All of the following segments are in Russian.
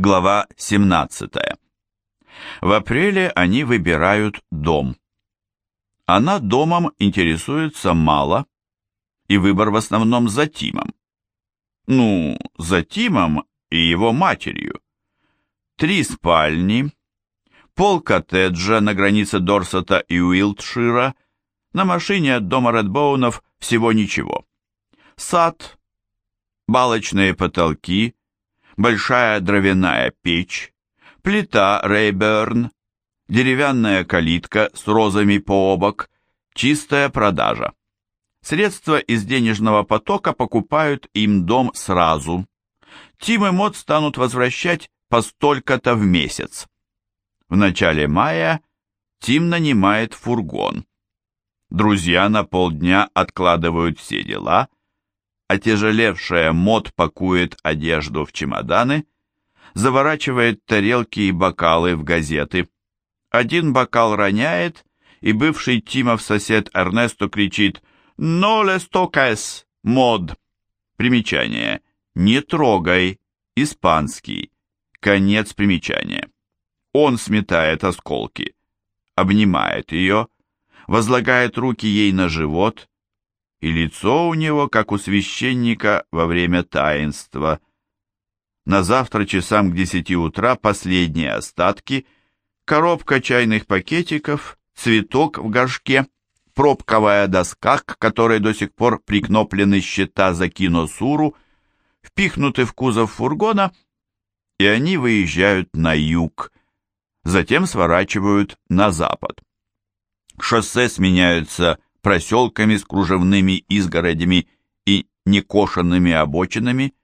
Глава 17. В апреле они выбирают дом. Она домом интересуется мало, и выбор в основном за Тимом. Ну, за Тимом и его матерью. Три спальни, пол коттеджа на границе Дорсета и Уилтшира, на машине от дома Редбоунов всего ничего. Сад, балочные потолки, большая дровяная печь, плита Рейберн, деревянная калитка с розами по обок, чистая продажа. Средства из денежного потока покупают им дом сразу. Тим и Мод станут возвращать по столько-то в месяц. В начале мая Тим нанимает фургон. Друзья на полдня откладывают все дела Отяжелевшая мод пакует одежду в чемоданы, заворачивает тарелки и бокалы в газеты. Один бокал роняет, и бывший Тимов сосед Эрнесто кричит «Но лестокес, мод!» Примечание. «Не трогай!» Испанский. Конец примечания. Он сметает осколки, обнимает ее, возлагает руки ей на живот, и лицо у него, как у священника во время таинства. На завтра часам к десяти утра последние остатки, коробка чайных пакетиков, цветок в горшке, пробковая доска, к которой до сих пор прикноплены счета за киносуру, впихнуты в кузов фургона, и они выезжают на юг, затем сворачивают на запад. Шоссе сменяются проселками с кружевными изгородями и некошенными обочинами,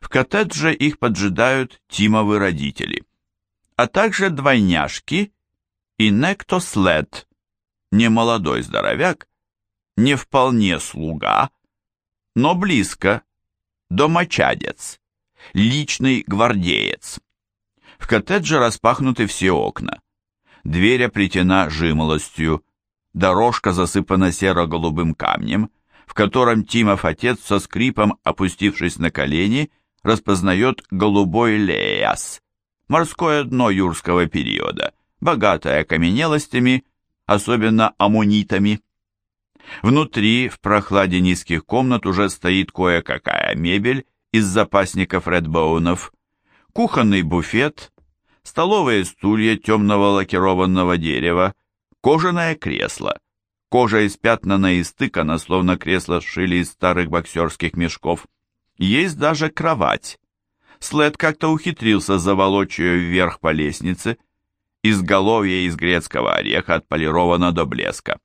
в коттедже их поджидают Тимовы родители, а также двойняшки и Некто След, немолодой здоровяк, не вполне слуга, но близко, домочадец, личный гвардеец. В коттедже распахнуты все окна. Дверь оплетена жимолостью, дорожка засыпана серо-голубым камнем, в котором Тимов отец со скрипом, опустившись на колени, распознает голубой леяс, морское дно юрского периода, богатое окаменелостями, особенно аммонитами. Внутри, в прохладе низких комнат, уже стоит кое-какая мебель из запасников Редбоунов, кухонный буфет, столовые стулья темного лакированного дерева, Кожаное кресло. Кожа испятнана и стыкана, словно кресло сшили из старых боксерских мешков. Есть даже кровать. След как-то ухитрился заволочь ее вверх по лестнице. Изголовье из грецкого ореха отполировано до блеска.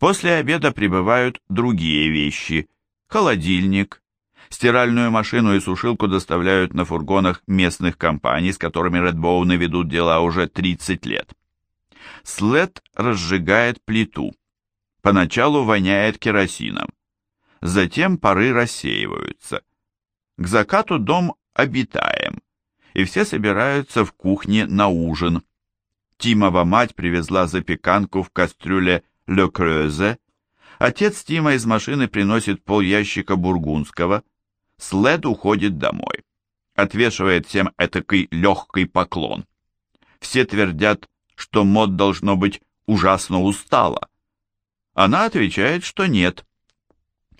После обеда прибывают другие вещи. Холодильник. Стиральную машину и сушилку доставляют на фургонах местных компаний, с которыми Редбоуны ведут дела уже 30 лет. След разжигает плиту. Поначалу воняет керосином. Затем пары рассеиваются. К закату дом обитаем, и все собираются в кухне на ужин. Тимова мать привезла запеканку в кастрюле «Ле Крёзе». Отец Тима из машины приносит пол ящика бургундского. След уходит домой. Отвешивает всем этакий легкий поклон. Все твердят что Мод должно быть ужасно устала. Она отвечает, что нет.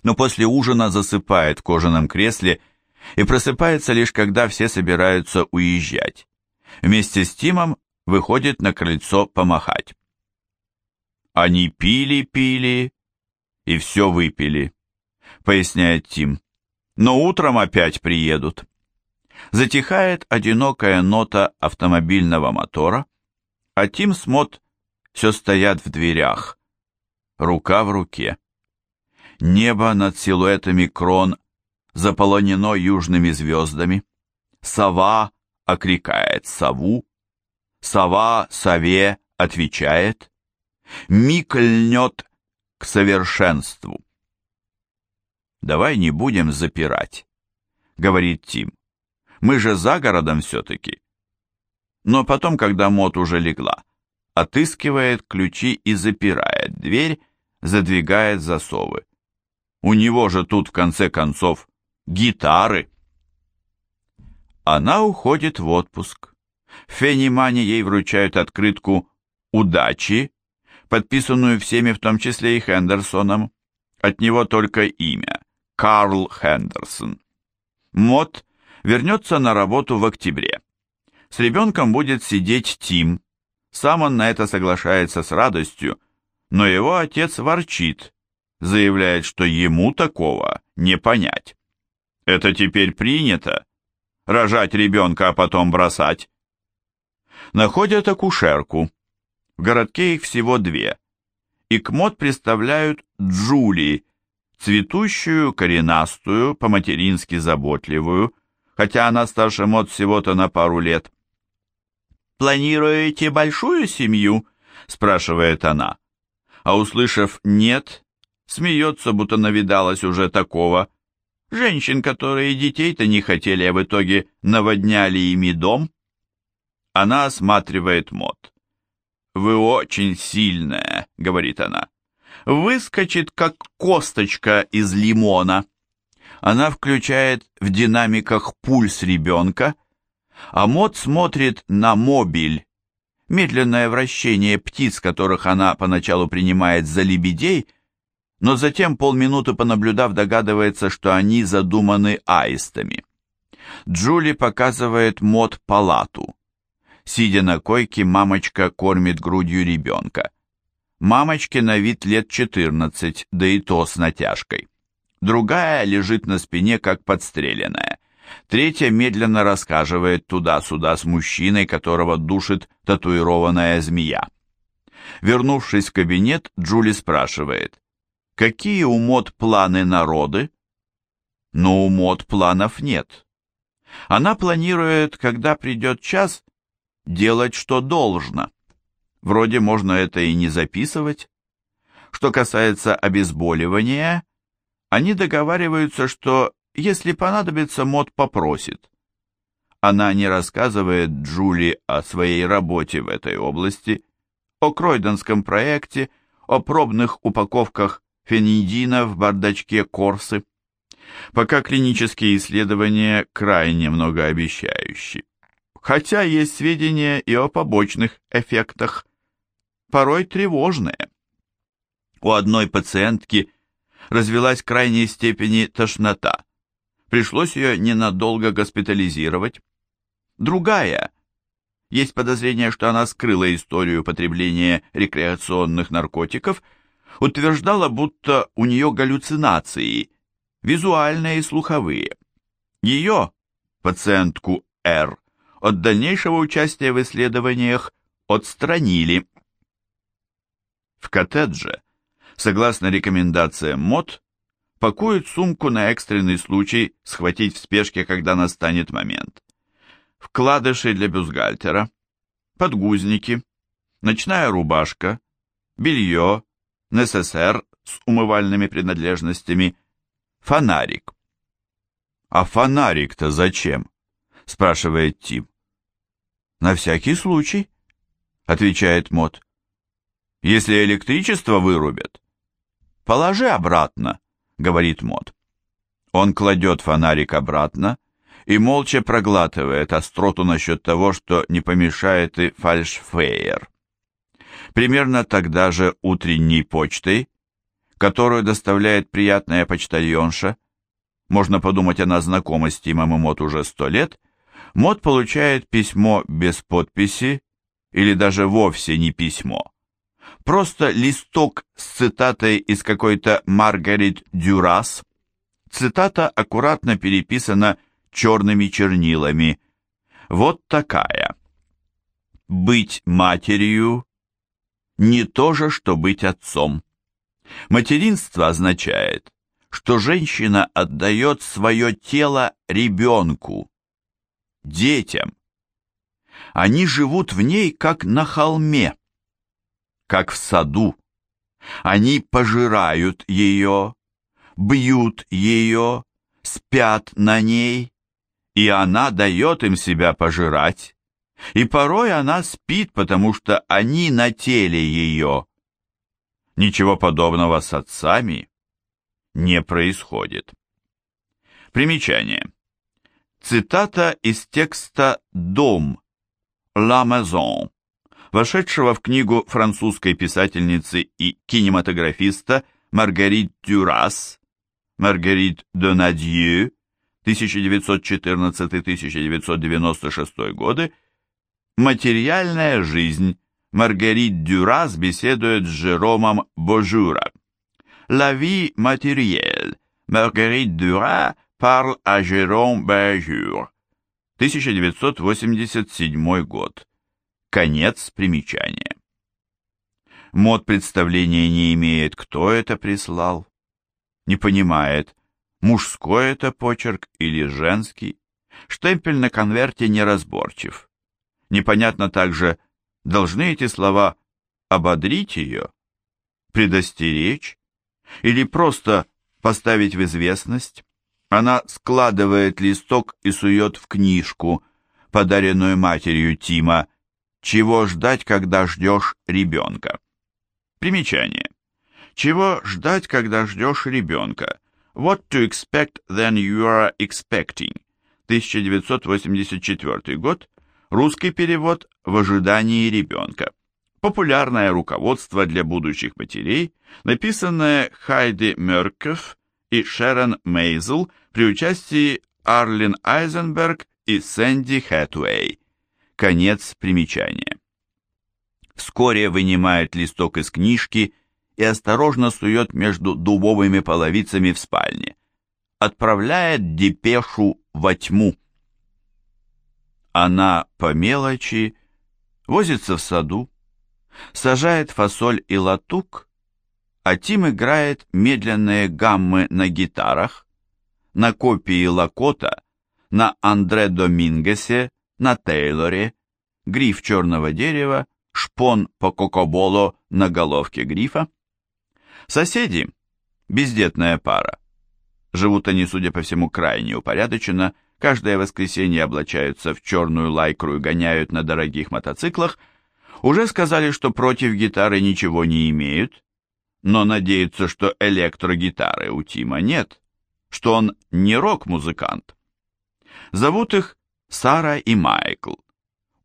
Но после ужина засыпает в кожаном кресле и просыпается лишь когда все собираются уезжать. Вместе с Тимом выходит на крыльцо помахать. Они пили-пили и все выпили, поясняет Тим. Но утром опять приедут. Затихает одинокая нота автомобильного мотора, а Тим с все стоят в дверях, рука в руке. Небо над силуэтами крон заполонено южными звездами. Сова окрикает сову, сова сове отвечает. Миг льнет к совершенству. «Давай не будем запирать», — говорит Тим. «Мы же за городом все-таки но потом, когда Мот уже легла, отыскивает ключи и запирает дверь, задвигает засовы. У него же тут, в конце концов, гитары. Она уходит в отпуск. В Фенимане ей вручают открытку «Удачи», подписанную всеми, в том числе и Хендерсоном. От него только имя – Карл Хендерсон. Мот вернется на работу в октябре. С ребенком будет сидеть Тим. Сам он на это соглашается с радостью, но его отец ворчит, заявляет, что ему такого не понять. Это теперь принято? Рожать ребенка, а потом бросать? Находят акушерку. В городке их всего две. И к мод представляют Джули, цветущую, коренастую, по-матерински заботливую, хотя она старше мод всего-то на пару лет. «Планируете большую семью?» – спрашивает она. А услышав «нет», смеется, будто навидалась уже такого. Женщин, которые детей-то не хотели, а в итоге наводняли ими дом. Она осматривает мод. «Вы очень сильная», — говорит она. «Выскочит, как косточка из лимона». Она включает в динамиках пульс ребенка, а Мод смотрит на мобиль, медленное вращение птиц, которых она поначалу принимает за лебедей, но затем, полминуты понаблюдав, догадывается, что они задуманы аистами. Джули показывает Мод палату. Сидя на койке, мамочка кормит грудью ребенка. Мамочке на вид лет 14, да и то с натяжкой. Другая лежит на спине, как подстреленная. Третья медленно рассказывает туда-сюда с мужчиной, которого душит татуированная змея. Вернувшись в кабинет, Джули спрашивает, какие у мод планы народы? Но у мод планов нет. Она планирует, когда придет час, делать, что должно. Вроде можно это и не записывать. Что касается обезболивания, они договариваются, что если понадобится, Мод попросит. Она не рассказывает Джули о своей работе в этой области, о Кройденском проекте, о пробных упаковках фенидина в бардачке Корсы. Пока клинические исследования крайне многообещающие. Хотя есть сведения и о побочных эффектах, порой тревожные. У одной пациентки развелась крайней степени тошнота. Пришлось ее ненадолго госпитализировать. Другая. Есть подозрение, что она скрыла историю потребления рекреационных наркотиков, утверждала, будто у нее галлюцинации, визуальные и слуховые. Ее, пациентку Р, от дальнейшего участия в исследованиях отстранили. В коттедже согласно рекомендациям МОД, пакуют сумку на экстренный случай схватить в спешке, когда настанет момент. Вкладыши для бюстгальтера, подгузники, ночная рубашка, белье, НССР с умывальными принадлежностями, фонарик. «А фонарик-то зачем?» – спрашивает Тим. «На всякий случай», – отвечает Мот. «Если электричество вырубят, «Положи обратно», — говорит Мод. Он кладет фонарик обратно и молча проглатывает остроту насчет того, что не помешает и фальшфейер. Примерно тогда же утренней почтой, которую доставляет приятная почтальонша, можно подумать, она знакома с Тимом и Мод уже сто лет, Мод получает письмо без подписи или даже вовсе не письмо просто листок с цитатой из какой-то Маргарет Дюрас. Цитата аккуратно переписана черными чернилами. Вот такая. «Быть матерью не то же, что быть отцом. Материнство означает, что женщина отдает свое тело ребенку, детям. Они живут в ней, как на холме как в саду. Они пожирают ее, бьют ее, спят на ней, и она дает им себя пожирать. И порой она спит, потому что они на теле ее. Ничего подобного с отцами не происходит. Примечание. Цитата из текста «Дом» «La Maison», вошедшего в книгу французской писательницы и кинематографиста Маргарит Дюрас «Маргарит Донадье» 1914-1996 годы «Материальная жизнь» Маргарит Дюрас беседует с Жеромом Божура. «La vie matérielle» Маргарит Дюра parle à Jérôme Божур 1987 год. Конец примечания. Мод представления не имеет, кто это прислал. Не понимает, мужской это почерк или женский. Штемпель на конверте неразборчив. Непонятно также, должны эти слова ободрить ее, предостеречь или просто поставить в известность. Она складывает листок и сует в книжку, подаренную матерью Тима, «Чего ждать, когда ждешь ребенка?» Примечание. Чего ждать, когда ждешь ребенка? What to expect then you are expecting. 1984 год. Русский перевод «В ожидании ребенка». Популярное руководство для будущих матерей, написанное Хайди Мерков и Шерон Мейзл при участии Арлин Айзенберг и Сэнди Хэтуэй. Конец примечания. Вскоре вынимает листок из книжки и осторожно сует между дубовыми половицами в спальне. Отправляет депешу во тьму. Она по мелочи возится в саду, сажает фасоль и латук, а Тим играет медленные гаммы на гитарах, на копии Лакота, на Андре Домингесе, на Тейлоре, гриф черного дерева, шпон по кокоболо на головке грифа. Соседи, бездетная пара. Живут они, судя по всему, крайне упорядоченно, каждое воскресенье облачаются в черную лайкру и гоняют на дорогих мотоциклах, уже сказали, что против гитары ничего не имеют, но надеются, что электрогитары у Тима нет, что он не рок-музыкант. Зовут их Сара и Майкл.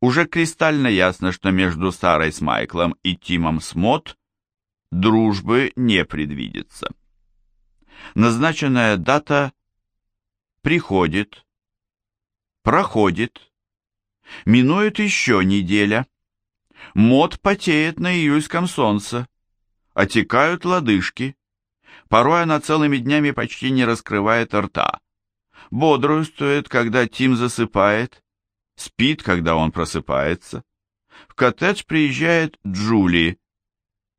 Уже кристально ясно, что между Сарой с Майклом и Тимом Смот дружбы не предвидится. Назначенная дата приходит, проходит, минует еще неделя. Мод потеет на июльском солнце, отекают лодыжки. Порой она целыми днями почти не раскрывает рта. Бодрствует, когда Тим засыпает, спит, когда он просыпается. В коттедж приезжает Джули,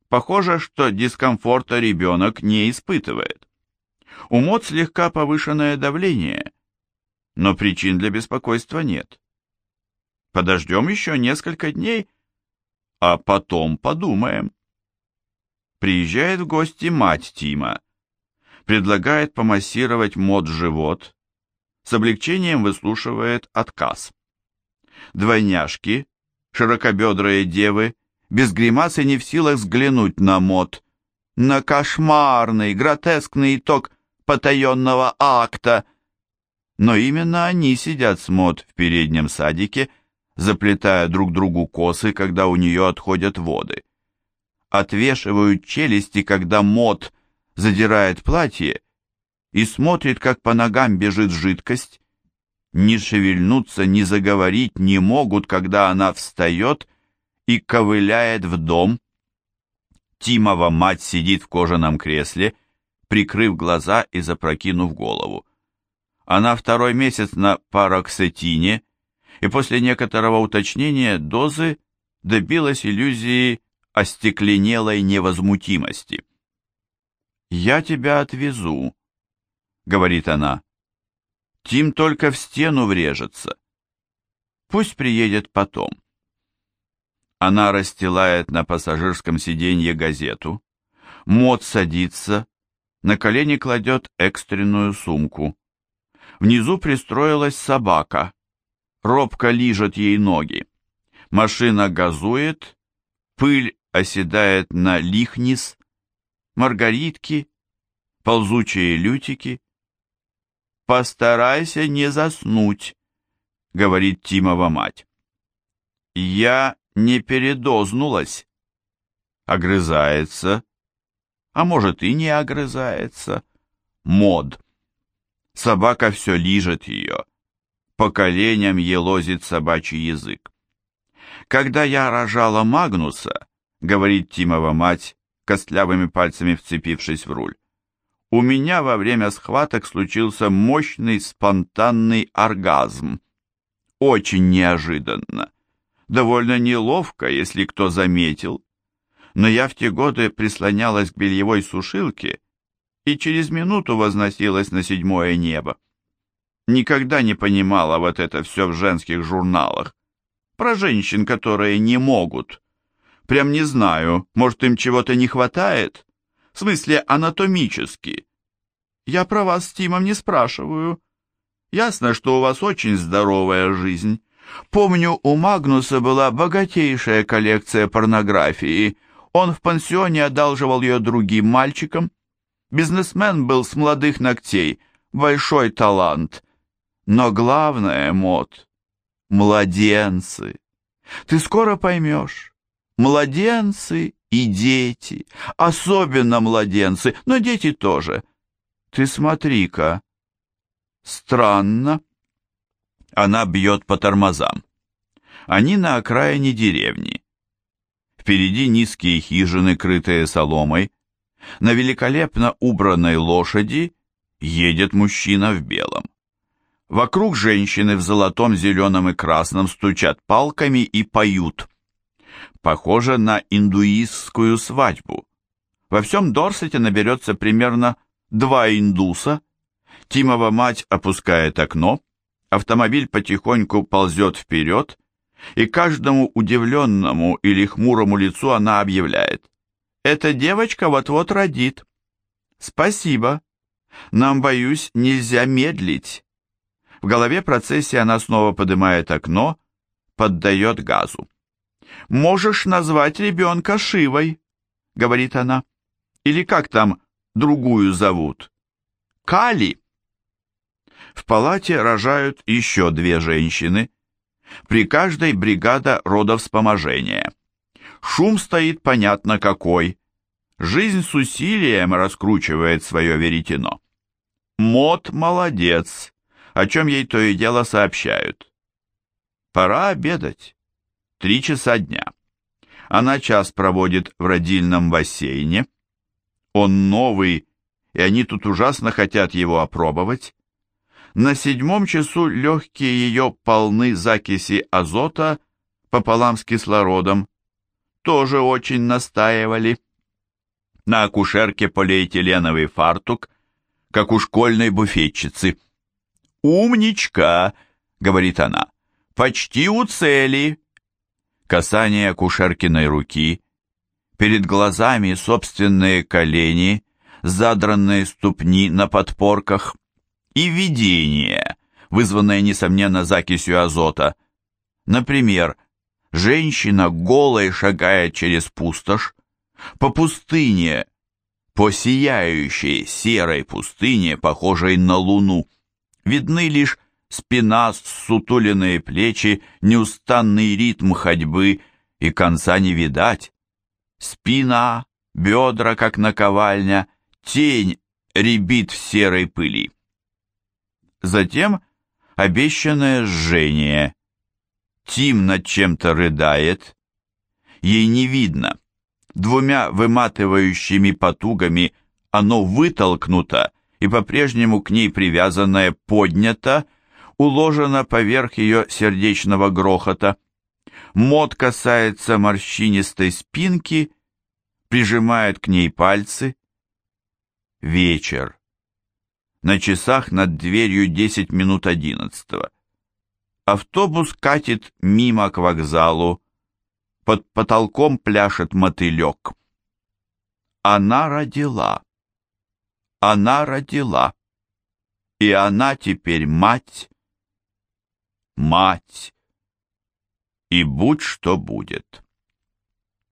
Похоже, что дискомфорта ребенок не испытывает. У Мот слегка повышенное давление, но причин для беспокойства нет. Подождем еще несколько дней, а потом подумаем. Приезжает в гости мать Тима, предлагает помассировать Мот живот, с облегчением выслушивает отказ. Двойняшки, широкобедрые девы, без гримасы не в силах взглянуть на мод, на кошмарный, гротескный итог потаенного акта. Но именно они сидят с мод в переднем садике, заплетая друг другу косы, когда у нее отходят воды. Отвешивают челюсти, когда мод задирает платье и смотрит, как по ногам бежит жидкость. Ни шевельнуться, ни заговорить не могут, когда она встает и ковыляет в дом. Тимова мать сидит в кожаном кресле, прикрыв глаза и запрокинув голову. Она второй месяц на пароксетине, и после некоторого уточнения дозы добилась иллюзии остекленелой невозмутимости. «Я тебя отвезу», — говорит она. «Тим только в стену врежется. Пусть приедет потом». Она расстилает на пассажирском сиденье газету. Мод садится, на колени кладет экстренную сумку. Внизу пристроилась собака. Робко лижет ей ноги. Машина газует, пыль оседает на лихнис, маргаритки, ползучие лютики. «Постарайся не заснуть», — говорит Тимова мать. «Я не передознулась», — огрызается, а может и не огрызается, мод. Собака все лижет ее, поколением елозит собачий язык. Когда я рожала Магнуса, говорит Тимова мать, костлявыми пальцами вцепившись в руль, у меня во время схваток случился мощный спонтанный оргазм. Очень неожиданно. Довольно неловко, если кто заметил. Но я в те годы прислонялась к бельевой сушилке и через минуту возносилась на седьмое небо. Никогда не понимала вот это все в женских журналах. Про женщин, которые не могут. Прям не знаю, может им чего-то не хватает? В смысле анатомически. Я про вас с Тимом не спрашиваю. Ясно, что у вас очень здоровая жизнь. Помню, у Магнуса была богатейшая коллекция порнографии. Он в пансионе одалживал ее другим мальчикам. Бизнесмен был с молодых ногтей, большой талант. Но главное, Мот, младенцы. Ты скоро поймешь. Младенцы и дети, особенно младенцы, но дети тоже. Ты смотри-ка. Странно. Она бьет по тормозам. Они на окраине деревни. Впереди низкие хижины, крытые соломой. На великолепно убранной лошади едет мужчина в белом. Вокруг женщины в золотом, зеленом и красном стучат палками и поют. Похоже на индуистскую свадьбу. Во всем Дорсете наберется примерно два индуса. Тимова мать опускает окно, автомобиль потихоньку ползет вперед, и каждому удивленному или хмурому лицу она объявляет. «Эта девочка вот-вот родит». «Спасибо. Нам, боюсь, нельзя медлить». В голове процессии она снова поднимает окно, поддает газу. «Можешь назвать ребенка Шивой», — говорит она. «Или как там другую зовут? Кали?» В палате рожают еще две женщины. При каждой бригада родовспоможения. Шум стоит понятно какой. Жизнь с усилием раскручивает свое веретено. Мод молодец о чем ей то и дело сообщают. Пора обедать. Три часа дня. Она час проводит в родильном бассейне. Он новый, и они тут ужасно хотят его опробовать. На седьмом часу легкие ее полны закиси азота пополам с кислородом. Тоже очень настаивали. На акушерке полиэтиленовый фартук, как у школьной буфетчицы – «Умничка!» — говорит она. «Почти у цели!» Касание кушеркиной руки. Перед глазами собственные колени, задранные ступни на подпорках. И видение, вызванное, несомненно, закисью азота. Например, женщина голой шагает через пустошь, по пустыне, по сияющей серой пустыне, похожей на луну. Видны лишь спина, сутуленные плечи, неустанный ритм ходьбы, и конца не видать. Спина, бедра, как наковальня, тень рябит в серой пыли. Затем обещанное жжение. Тим над чем-то рыдает. Ей не видно. Двумя выматывающими потугами оно вытолкнуто, и по-прежнему к ней привязанная поднята, уложена поверх ее сердечного грохота. Мод касается морщинистой спинки, прижимает к ней пальцы. Вечер. На часах над дверью 10 минут одиннадцатого. Автобус катит мимо к вокзалу. Под потолком пляшет мотылек. Она родила. Она родила. И она теперь мать. Мать. И будь что будет.